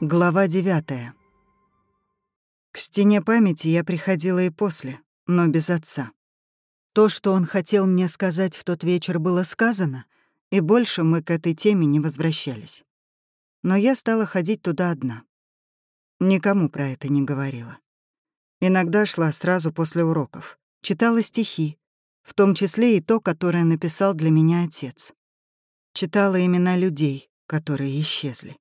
Глава девятая. К стене памяти я приходила и после, но без отца. То, что он хотел мне сказать в тот вечер, было сказано, и больше мы к этой теме не возвращались. Но я стала ходить туда одна. Никому про это не говорила. Иногда шла сразу после уроков, читала стихи, в том числе и то, которое написал для меня отец. Читала имена людей, которые исчезли.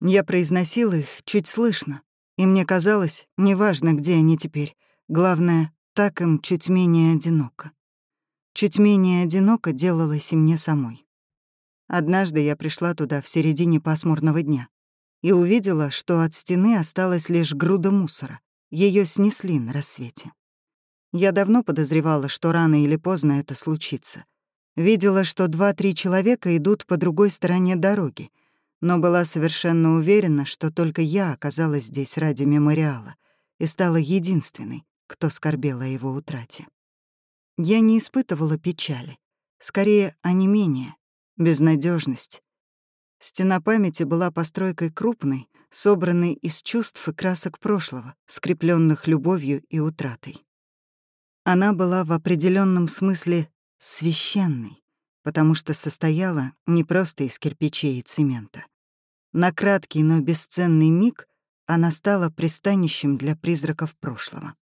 Я произносила их чуть слышно, и мне казалось, неважно, где они теперь, главное, так им чуть менее одиноко. Чуть менее одиноко делалось и мне самой. Однажды я пришла туда в середине пасмурного дня и увидела, что от стены осталась лишь груда мусора. Ее снесли на рассвете. Я давно подозревала, что рано или поздно это случится. Видела, что два-три человека идут по другой стороне дороги, но была совершенно уверена, что только я оказалась здесь ради мемориала и стала единственной, кто скорбел о его утрате. Я не испытывала печали, скорее онемение, безнадежность. Стена памяти была постройкой крупной, собранной из чувств и красок прошлого, скрепленных любовью и утратой. Она была в определенном смысле священной, потому что состояла не просто из кирпичей и цемента. На краткий, но бесценный миг она стала пристанищем для призраков прошлого.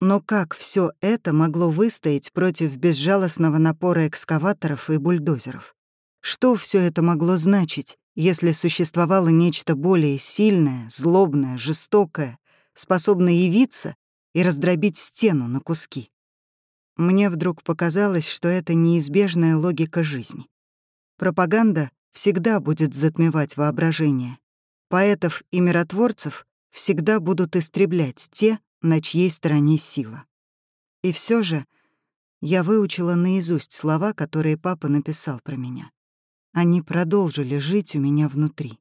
Но как все это могло выстоять против безжалостного напора экскаваторов и бульдозеров? Что все это могло значить, если существовало нечто более сильное, злобное, жестокое, способное явиться и раздробить стену на куски? Мне вдруг показалось, что это неизбежная логика жизни. Пропаганда всегда будет затмевать воображение. Поэтов и миротворцев всегда будут истреблять те, на чьей стороне сила. И все же я выучила наизусть слова, которые папа написал про меня. Они продолжили жить у меня внутри.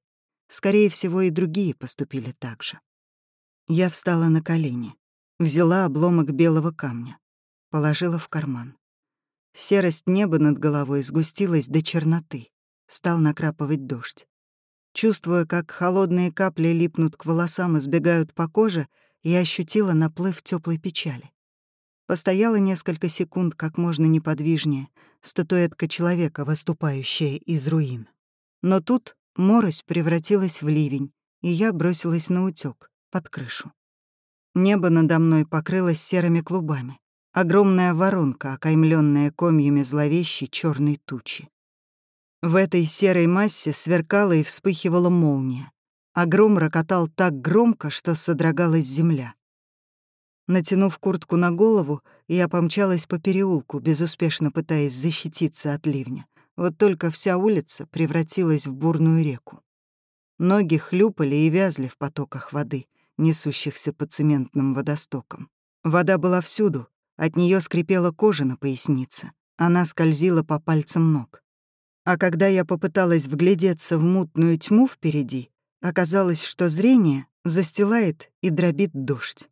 Скорее всего, и другие поступили так же. Я встала на колени, взяла обломок белого камня, положила в карман. Серость неба над головой сгустилась до черноты стал накрапывать дождь. Чувствуя, как холодные капли липнут к волосам и сбегают по коже, я ощутила наплыв теплой печали. Постояла несколько секунд как можно неподвижнее, статуэтка человека, выступающая из руин. Но тут морось превратилась в ливень, и я бросилась на утёк, под крышу. Небо надо мной покрылось серыми клубами. Огромная воронка, окаймленная комьями зловещей черной тучи. В этой серой массе сверкала и вспыхивала молния, а гром рокотал так громко, что содрогалась земля. Натянув куртку на голову, я помчалась по переулку, безуспешно пытаясь защититься от ливня. Вот только вся улица превратилась в бурную реку. Ноги хлюпали и вязли в потоках воды, несущихся по цементным водостокам. Вода была всюду, от нее скрипела кожа на пояснице. Она скользила по пальцам ног. А когда я попыталась вглядеться в мутную тьму впереди, оказалось, что зрение застилает и дробит дождь.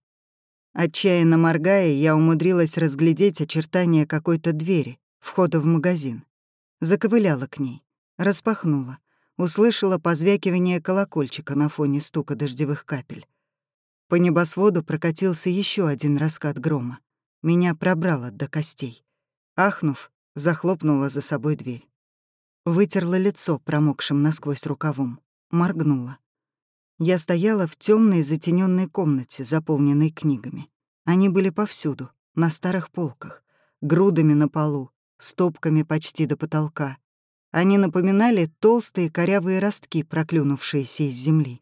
Отчаянно моргая, я умудрилась разглядеть очертания какой-то двери, входа в магазин. Заковыляла к ней, распахнула, услышала позвякивание колокольчика на фоне стука дождевых капель. По небосводу прокатился еще один раскат грома. Меня пробрало до костей. Ахнув, захлопнула за собой дверь. Вытерла лицо промокшим насквозь рукавом, моргнула. Я стояла в темной затененной комнате, заполненной книгами. Они были повсюду, на старых полках, грудами на полу, стопками почти до потолка. Они напоминали толстые корявые ростки, проклюнувшиеся из земли.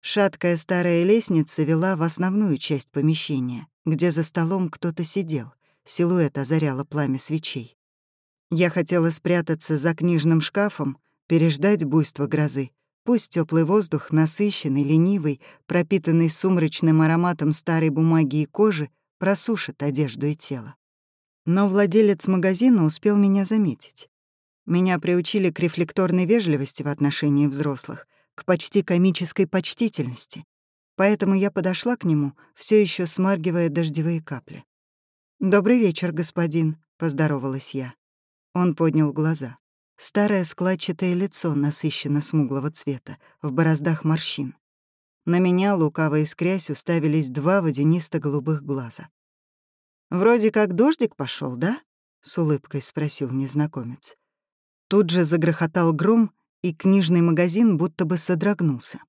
Шаткая старая лестница вела в основную часть помещения, где за столом кто-то сидел, силуэт озаряло пламя свечей. Я хотела спрятаться за книжным шкафом, переждать буйство грозы. Пусть теплый воздух, насыщенный, ленивый, пропитанный сумрачным ароматом старой бумаги и кожи, просушит одежду и тело. Но владелец магазина успел меня заметить. Меня приучили к рефлекторной вежливости в отношении взрослых, к почти комической почтительности. поэтому я подошла к нему, все еще смаргивая дождевые капли. «Добрый вечер, господин», — поздоровалась я. Он поднял глаза. Старое складчатое лицо насыщенно смуглого цвета, в бороздах морщин. На меня, лукаво искрясь, уставились два водянисто-голубых глаза. «Вроде как дождик пошел, да?» — с улыбкой спросил незнакомец. Тут же загрохотал гром, и книжный магазин будто бы содрогнулся.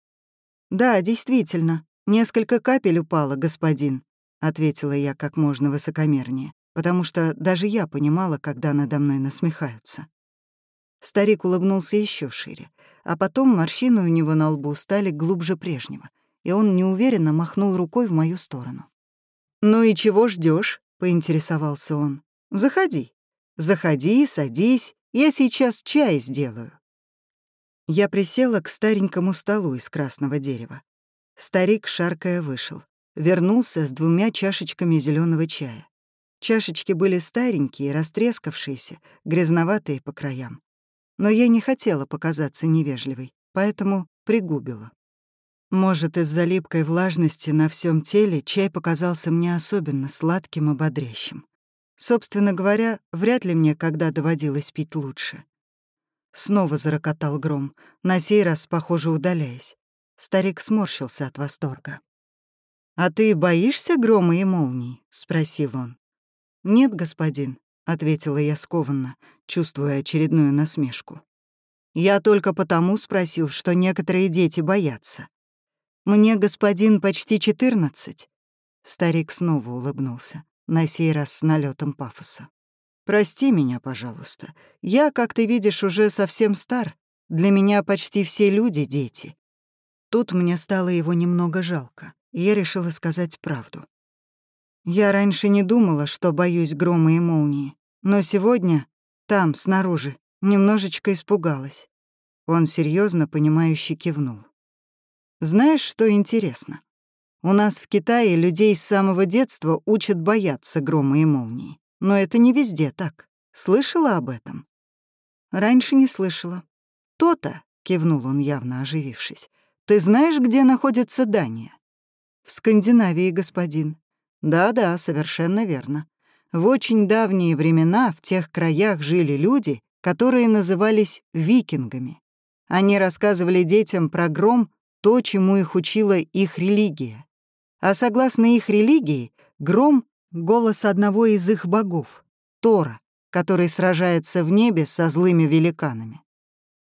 «Да, действительно, несколько капель упало, господин», — ответила я как можно высокомернее, потому что даже я понимала, когда надо мной насмехаются. Старик улыбнулся еще шире, а потом морщины у него на лбу стали глубже прежнего, и он неуверенно махнул рукой в мою сторону. «Ну и чего ждешь? поинтересовался он. «Заходи. Заходи, садись, я сейчас чай сделаю». Я присела к старенькому столу из красного дерева. Старик, шаркая, вышел. Вернулся с двумя чашечками зеленого чая. Чашечки были старенькие, растрескавшиеся, грязноватые по краям. Но я не хотела показаться невежливой, поэтому пригубила. Может, из-за липкой влажности на всем теле чай показался мне особенно сладким и бодрящим. Собственно говоря, вряд ли мне когда доводилось пить лучше. Снова зарокотал гром, на сей раз, похоже, удаляясь. Старик сморщился от восторга. «А ты боишься грома и молний?» — спросил он. «Нет, господин», — ответила я скованно, чувствуя очередную насмешку. «Я только потому спросил, что некоторые дети боятся. Мне, господин, почти четырнадцать». Старик снова улыбнулся, на сей раз с налетом пафоса. Прости меня, пожалуйста. Я, как ты видишь, уже совсем стар. Для меня почти все люди — дети. Тут мне стало его немного жалко, я решила сказать правду. Я раньше не думала, что боюсь грома и молнии, но сегодня, там, снаружи, немножечко испугалась. Он серьезно понимающе кивнул. Знаешь, что интересно? У нас в Китае людей с самого детства учат бояться грома и молнии. Но это не везде так. Слышала об этом? Раньше не слышала. То-то, кивнул он, явно оживившись. Ты знаешь, где находится Дания? В Скандинавии, господин. Да-да, совершенно верно. В очень давние времена в тех краях жили люди, которые назывались викингами. Они рассказывали детям про гром, то, чему их учила их религия. А согласно их религии, гром голос одного из их богов — Тора, который сражается в небе со злыми великанами.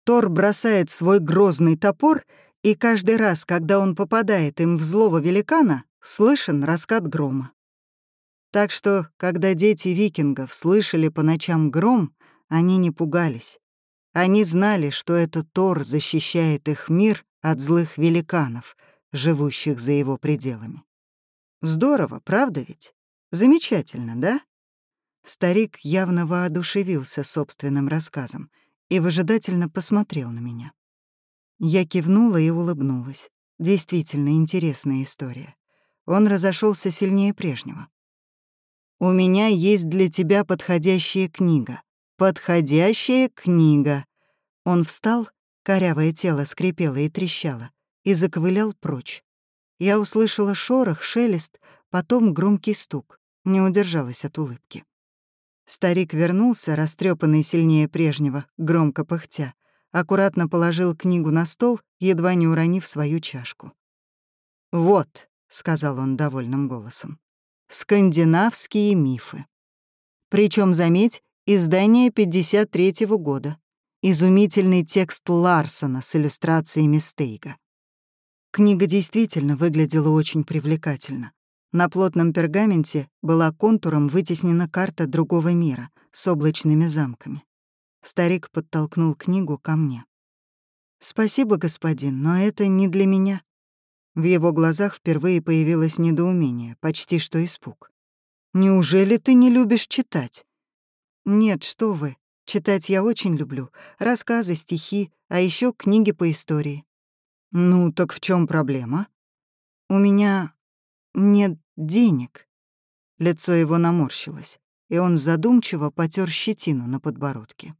Тор бросает свой грозный топор, и каждый раз, когда он попадает им в злого великана, слышен раскат грома. Так что, когда дети викингов слышали по ночам гром, они не пугались. Они знали, что это Тор защищает их мир от злых великанов, живущих за его пределами. Здорово, правда ведь? Замечательно, да? Старик явно воодушевился собственным рассказом и выжидательно посмотрел на меня. Я кивнула и улыбнулась. Действительно интересная история. Он разошелся сильнее прежнего. «У меня есть для тебя подходящая книга. Подходящая книга». Он встал, корявое тело скрипело и трещало, и заковылял прочь. Я услышала шорох, шелест, потом громкий стук не удержалась от улыбки. Старик вернулся, растрепанный сильнее прежнего, громко пыхтя, аккуратно положил книгу на стол, едва не уронив свою чашку. «Вот», — сказал он довольным голосом, — «скандинавские мифы. Причем, заметь, издание 53-го года. Изумительный текст Ларсона с иллюстрациями Стейга. Книга действительно выглядела очень привлекательно. На плотном пергаменте была контуром вытеснена карта другого мира с облачными замками. Старик подтолкнул книгу ко мне. «Спасибо, господин, но это не для меня». В его глазах впервые появилось недоумение, почти что испуг. «Неужели ты не любишь читать?» «Нет, что вы. Читать я очень люблю. Рассказы, стихи, а еще книги по истории». «Ну, так в чем проблема?» «У меня нет денег». Лицо его наморщилось, и он задумчиво потер щетину на подбородке.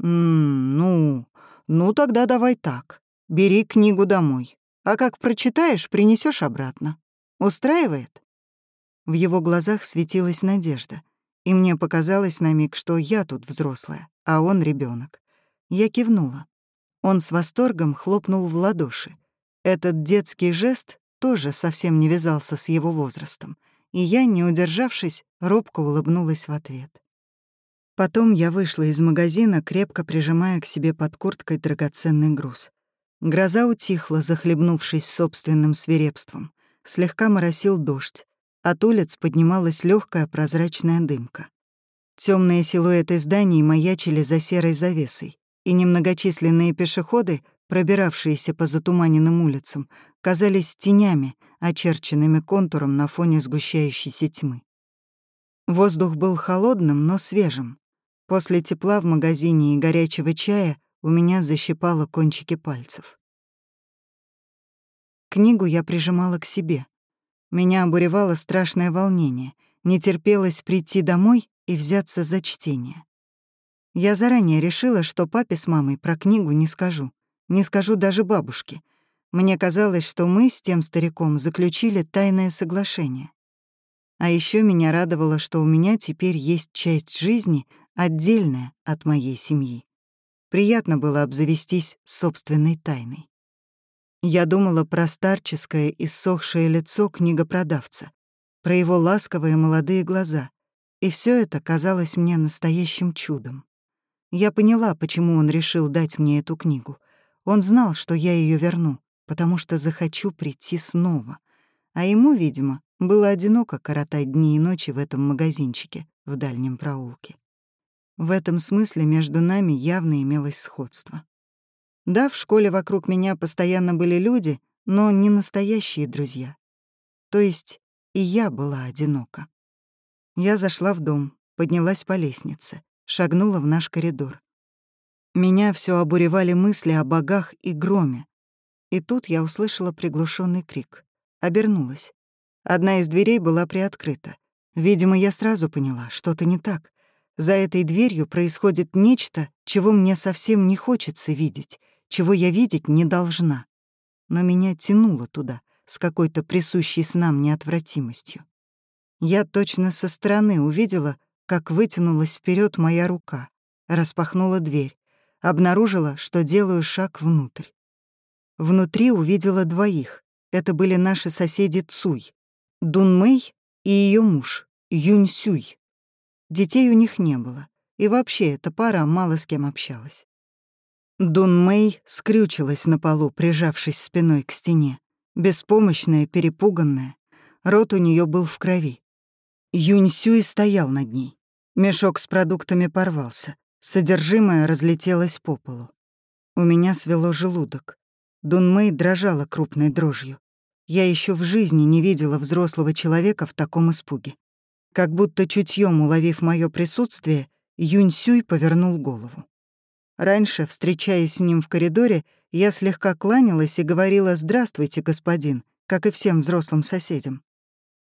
«М -м, «Ну, ну тогда давай так. Бери книгу домой. А как прочитаешь, принесешь обратно. Устраивает?» В его глазах светилась надежда, и мне показалось на миг, что я тут взрослая, а он ребенок. Я кивнула. Он с восторгом хлопнул в ладоши. Этот детский жест тоже совсем не вязался с его возрастом, и я, не удержавшись, робко улыбнулась в ответ. Потом я вышла из магазина, крепко прижимая к себе под курткой драгоценный груз. Гроза утихла, захлебнувшись собственным свирепством. Слегка моросил дождь. От улиц поднималась легкая прозрачная дымка. Темные силуэты зданий маячили за серой завесой, и немногочисленные пешеходы, пробиравшиеся по затуманенным улицам, казались тенями, очерченными контуром на фоне сгущающейся тьмы. Воздух был холодным, но свежим, После тепла в магазине и горячего чая у меня защипало кончики пальцев. Книгу я прижимала к себе. Меня обуревало страшное волнение, не терпелось прийти домой и взяться за чтение. Я заранее решила, что папе с мамой про книгу не скажу, не скажу даже бабушке. Мне казалось, что мы с тем стариком заключили тайное соглашение. А еще меня радовало, что у меня теперь есть часть жизни, отдельная от моей семьи. Приятно было обзавестись собственной тайной. Я думала про старческое и иссохшее лицо книгопродавца, про его ласковые молодые глаза, и все это казалось мне настоящим чудом. Я поняла, почему он решил дать мне эту книгу. Он знал, что я ее верну, потому что захочу прийти снова. А ему, видимо, было одиноко коротать дни и ночи в этом магазинчике в дальнем проулке. В этом смысле между нами явно имелось сходство. Да, в школе вокруг меня постоянно были люди, но не настоящие друзья. То есть и я была одинока. Я зашла в дом, поднялась по лестнице, шагнула в наш коридор. Меня все обуревали мысли о богах и громе. И тут я услышала приглушенный крик. Обернулась. Одна из дверей была приоткрыта. Видимо, я сразу поняла, что-то не так. За этой дверью происходит нечто, чего мне совсем не хочется видеть, чего я видеть не должна. Но меня тянуло туда, с какой-то присущей с нам неотвратимостью. Я точно со стороны увидела, как вытянулась вперед моя рука, распахнула дверь, обнаружила, что делаю шаг внутрь. Внутри увидела двоих. Это были наши соседи Цуй, Дунмэй и ее муж, Юнь Сюй. Детей у них не было, и вообще эта пара мало с кем общалась. Дун Мэй скрючилась на полу, прижавшись спиной к стене, беспомощная, перепуганная. Рот у нее был в крови. Юнь Сюй стоял над ней. Мешок с продуктами порвался. Содержимое разлетелось по полу. У меня свело желудок. Дун Мэй дрожала крупной дрожью. Я еще в жизни не видела взрослого человека в таком испуге. Как будто чутьем уловив мое присутствие, Юнь Сюй повернул голову. Раньше, встречаясь с ним в коридоре, я слегка кланялась и говорила «Здравствуйте, господин», как и всем взрослым соседям.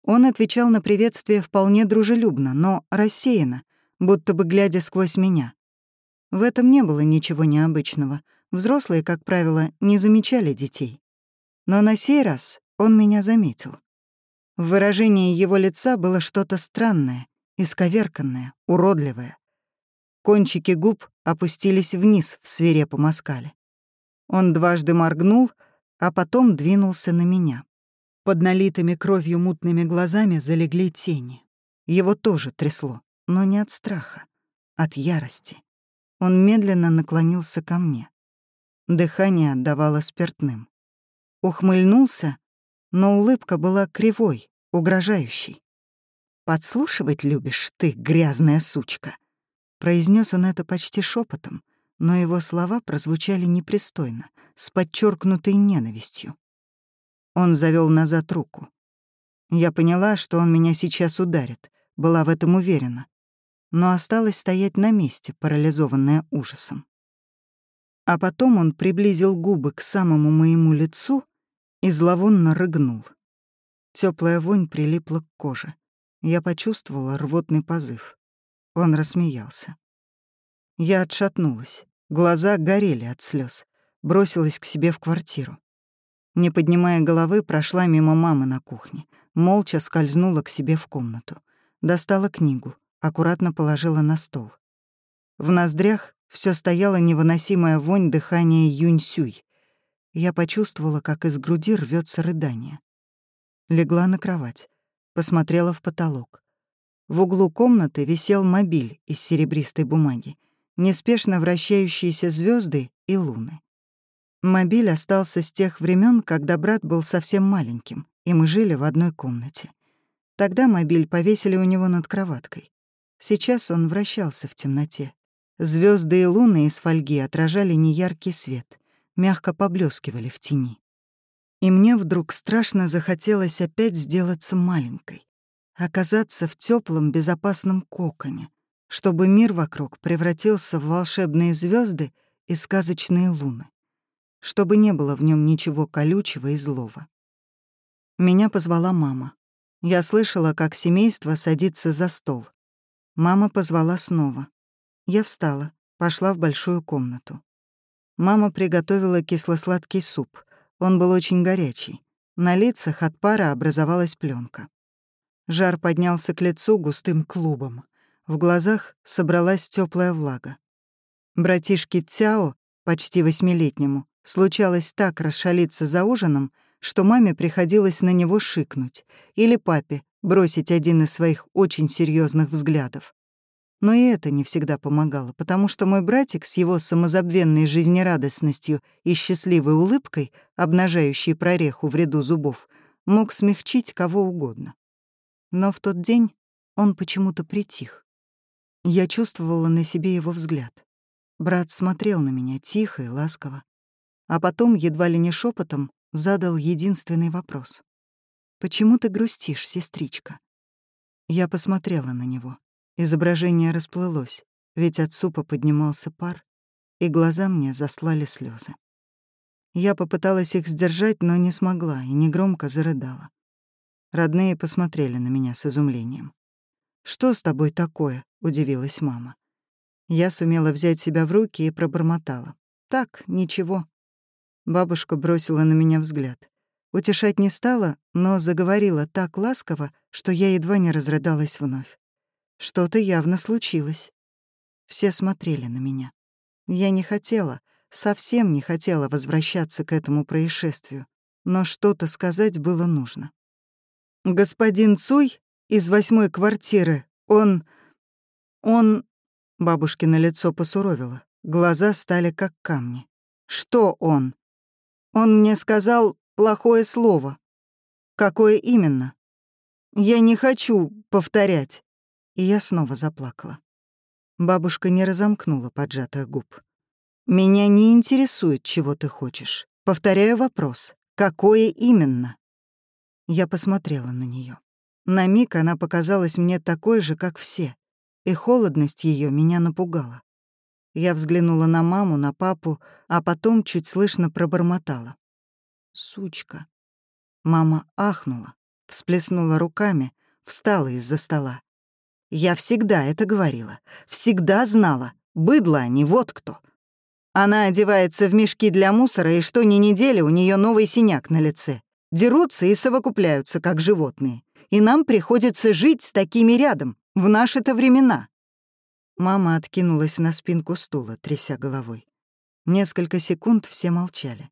Он отвечал на приветствие вполне дружелюбно, но рассеянно, будто бы глядя сквозь меня. В этом не было ничего необычного. Взрослые, как правило, не замечали детей. Но на сей раз он меня заметил. В выражении его лица было что-то странное, исковерканное, уродливое. Кончики губ опустились вниз в свирепом оскале. Он дважды моргнул, а потом двинулся на меня. Под налитыми кровью мутными глазами залегли тени. Его тоже трясло, но не от страха, от ярости. Он медленно наклонился ко мне. Дыхание отдавало спиртным. Ухмыльнулся но улыбка была кривой, угрожающей. «Подслушивать любишь ты, грязная сучка?» Произнес он это почти шепотом, но его слова прозвучали непристойно, с подчеркнутой ненавистью. Он завел назад руку. Я поняла, что он меня сейчас ударит, была в этом уверена, но осталась стоять на месте, парализованная ужасом. А потом он приблизил губы к самому моему лицу и зловонно рыгнул. Теплая вонь прилипла к коже. Я почувствовала рвотный позыв. Он рассмеялся. Я отшатнулась. Глаза горели от слез, Бросилась к себе в квартиру. Не поднимая головы, прошла мимо мамы на кухне. Молча скользнула к себе в комнату. Достала книгу, аккуратно положила на стол. В ноздрях все стояла невыносимая вонь дыхания Юнь-Сюй. Я почувствовала, как из груди рвется рыдание. Легла на кровать, посмотрела в потолок. В углу комнаты висел мобиль из серебристой бумаги, неспешно вращающиеся звезды и луны. Мобиль остался с тех времен, когда брат был совсем маленьким, и мы жили в одной комнате. Тогда мобиль повесили у него над кроваткой. Сейчас он вращался в темноте. Звезды и луны из фольги отражали неяркий свет мягко поблескивали в тени. И мне вдруг страшно захотелось опять сделаться маленькой, оказаться в теплом безопасном коконе, чтобы мир вокруг превратился в волшебные звезды и сказочные луны, чтобы не было в нем ничего колючего и злого. Меня позвала мама. Я слышала, как семейство садится за стол. Мама позвала снова. Я встала, пошла в большую комнату. Мама приготовила кисло-сладкий суп. Он был очень горячий. На лицах от пара образовалась пленка. Жар поднялся к лицу густым клубом. В глазах собралась теплая влага. Братишке Цяо, почти восьмилетнему, случалось так расшалиться за ужином, что маме приходилось на него шикнуть, или папе бросить один из своих очень серьезных взглядов. Но и это не всегда помогало, потому что мой братик с его самозабвенной жизнерадостностью и счастливой улыбкой, обнажающей прореху в ряду зубов, мог смягчить кого угодно. Но в тот день он почему-то притих. Я чувствовала на себе его взгляд. Брат смотрел на меня тихо и ласково. А потом, едва ли не шепотом, задал единственный вопрос. «Почему ты грустишь, сестричка?» Я посмотрела на него. Изображение расплылось, ведь от супа поднимался пар, и глаза мне заслали слезы. Я попыталась их сдержать, но не смогла и негромко зарыдала. Родные посмотрели на меня с изумлением. «Что с тобой такое?» — удивилась мама. Я сумела взять себя в руки и пробормотала. «Так, ничего». Бабушка бросила на меня взгляд. Утешать не стала, но заговорила так ласково, что я едва не разрыдалась вновь. Что-то явно случилось. Все смотрели на меня. Я не хотела, совсем не хотела возвращаться к этому происшествию, но что-то сказать было нужно. «Господин Цуй из восьмой квартиры, он... он...» Бабушкино лицо посуровило, глаза стали как камни. «Что он?» «Он мне сказал плохое слово». «Какое именно?» «Я не хочу повторять» и я снова заплакала. Бабушка не разомкнула поджатых губ. «Меня не интересует, чего ты хочешь. Повторяю вопрос. Какое именно?» Я посмотрела на нее. На миг она показалась мне такой же, как все, и холодность ее меня напугала. Я взглянула на маму, на папу, а потом чуть слышно пробормотала. «Сучка». Мама ахнула, всплеснула руками, встала из-за стола. Я всегда это говорила. Всегда знала. Быдло они, вот кто. Она одевается в мешки для мусора, и что ни недели у нее новый синяк на лице. Дерутся и совокупляются, как животные. И нам приходится жить с такими рядом, в наши-то времена. Мама откинулась на спинку стула, тряся головой. Несколько секунд все молчали.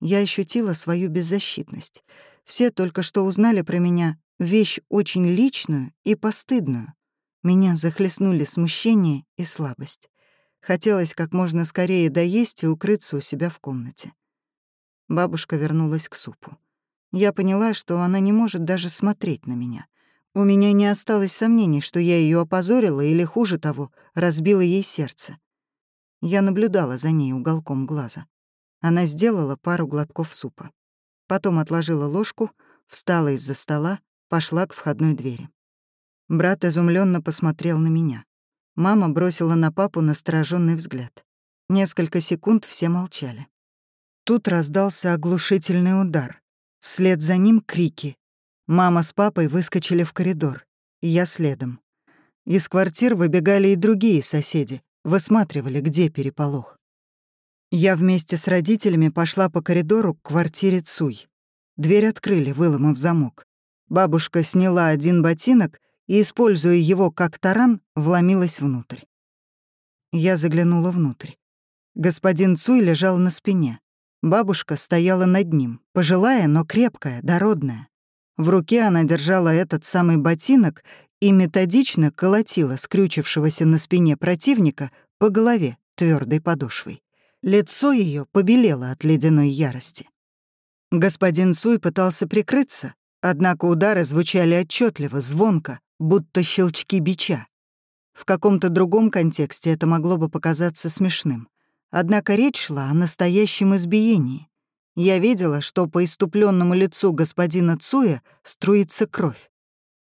Я ощутила свою беззащитность. Все только что узнали про меня вещь очень личную и постыдную. Меня захлестнули смущение и слабость. Хотелось как можно скорее доесть и укрыться у себя в комнате. Бабушка вернулась к супу. Я поняла, что она не может даже смотреть на меня. У меня не осталось сомнений, что я ее опозорила или, хуже того, разбила ей сердце. Я наблюдала за ней уголком глаза. Она сделала пару глотков супа. Потом отложила ложку, встала из-за стола, пошла к входной двери. Брат изумленно посмотрел на меня. Мама бросила на папу настороженный взгляд. Несколько секунд все молчали. Тут раздался оглушительный удар. Вслед за ним крики. Мама с папой выскочили в коридор, и я следом. Из квартир выбегали и другие соседи, высматривали, где переполох. Я вместе с родителями пошла по коридору к квартире Цуй. Дверь открыли, выломав замок. Бабушка сняла один ботинок и, используя его как таран, вломилась внутрь. Я заглянула внутрь. Господин Цуй лежал на спине. Бабушка стояла над ним, пожилая, но крепкая, дородная. В руке она держала этот самый ботинок и методично колотила скрючившегося на спине противника по голове твердой подошвой. Лицо ее побелело от ледяной ярости. Господин Суй пытался прикрыться, однако удары звучали отчетливо, звонко, будто щелчки бича. В каком-то другом контексте это могло бы показаться смешным. Однако речь шла о настоящем избиении. Я видела, что по иступленному лицу господина Цуя струится кровь.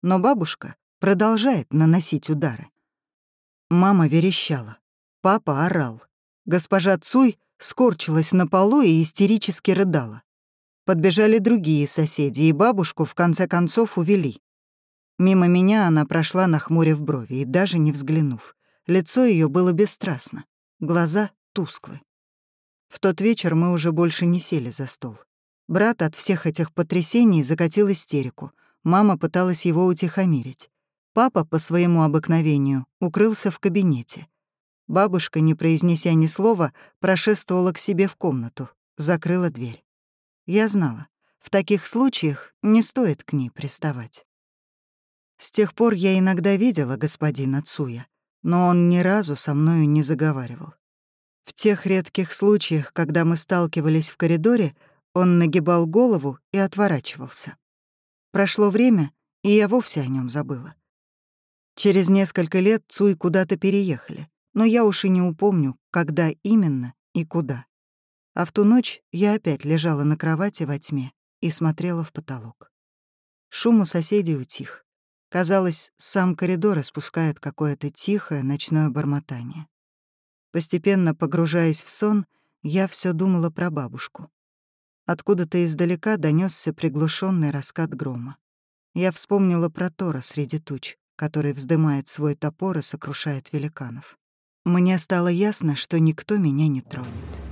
Но бабушка продолжает наносить удары. Мама верещала. Папа орал. Госпожа Цуй скорчилась на полу и истерически рыдала. Подбежали другие соседи, и бабушку в конце концов увели. Мимо меня она прошла, нахмурив брови, и даже не взглянув. Лицо ее было бесстрастно, глаза тусклы. В тот вечер мы уже больше не сели за стол. Брат от всех этих потрясений закатил истерику. Мама пыталась его утихомирить. Папа, по своему обыкновению, укрылся в кабинете. Бабушка, не произнеся ни слова, прошествовала к себе в комнату, закрыла дверь. Я знала, в таких случаях не стоит к ней приставать. С тех пор я иногда видела господина Цуя, но он ни разу со мною не заговаривал. В тех редких случаях, когда мы сталкивались в коридоре, он нагибал голову и отворачивался. Прошло время, и я вовсе о нем забыла. Через несколько лет Цуй куда-то переехали, но я уж и не упомню, когда именно и куда. А в ту ночь я опять лежала на кровати во тьме и смотрела в потолок. Шум у соседей утих. Казалось, сам коридор испускает какое-то тихое ночное бормотание. Постепенно погружаясь в сон, я все думала про бабушку. Откуда-то издалека донесся приглушенный раскат грома. Я вспомнила про Тора среди туч, который вздымает свой топор и сокрушает великанов. Мне стало ясно, что никто меня не тронет.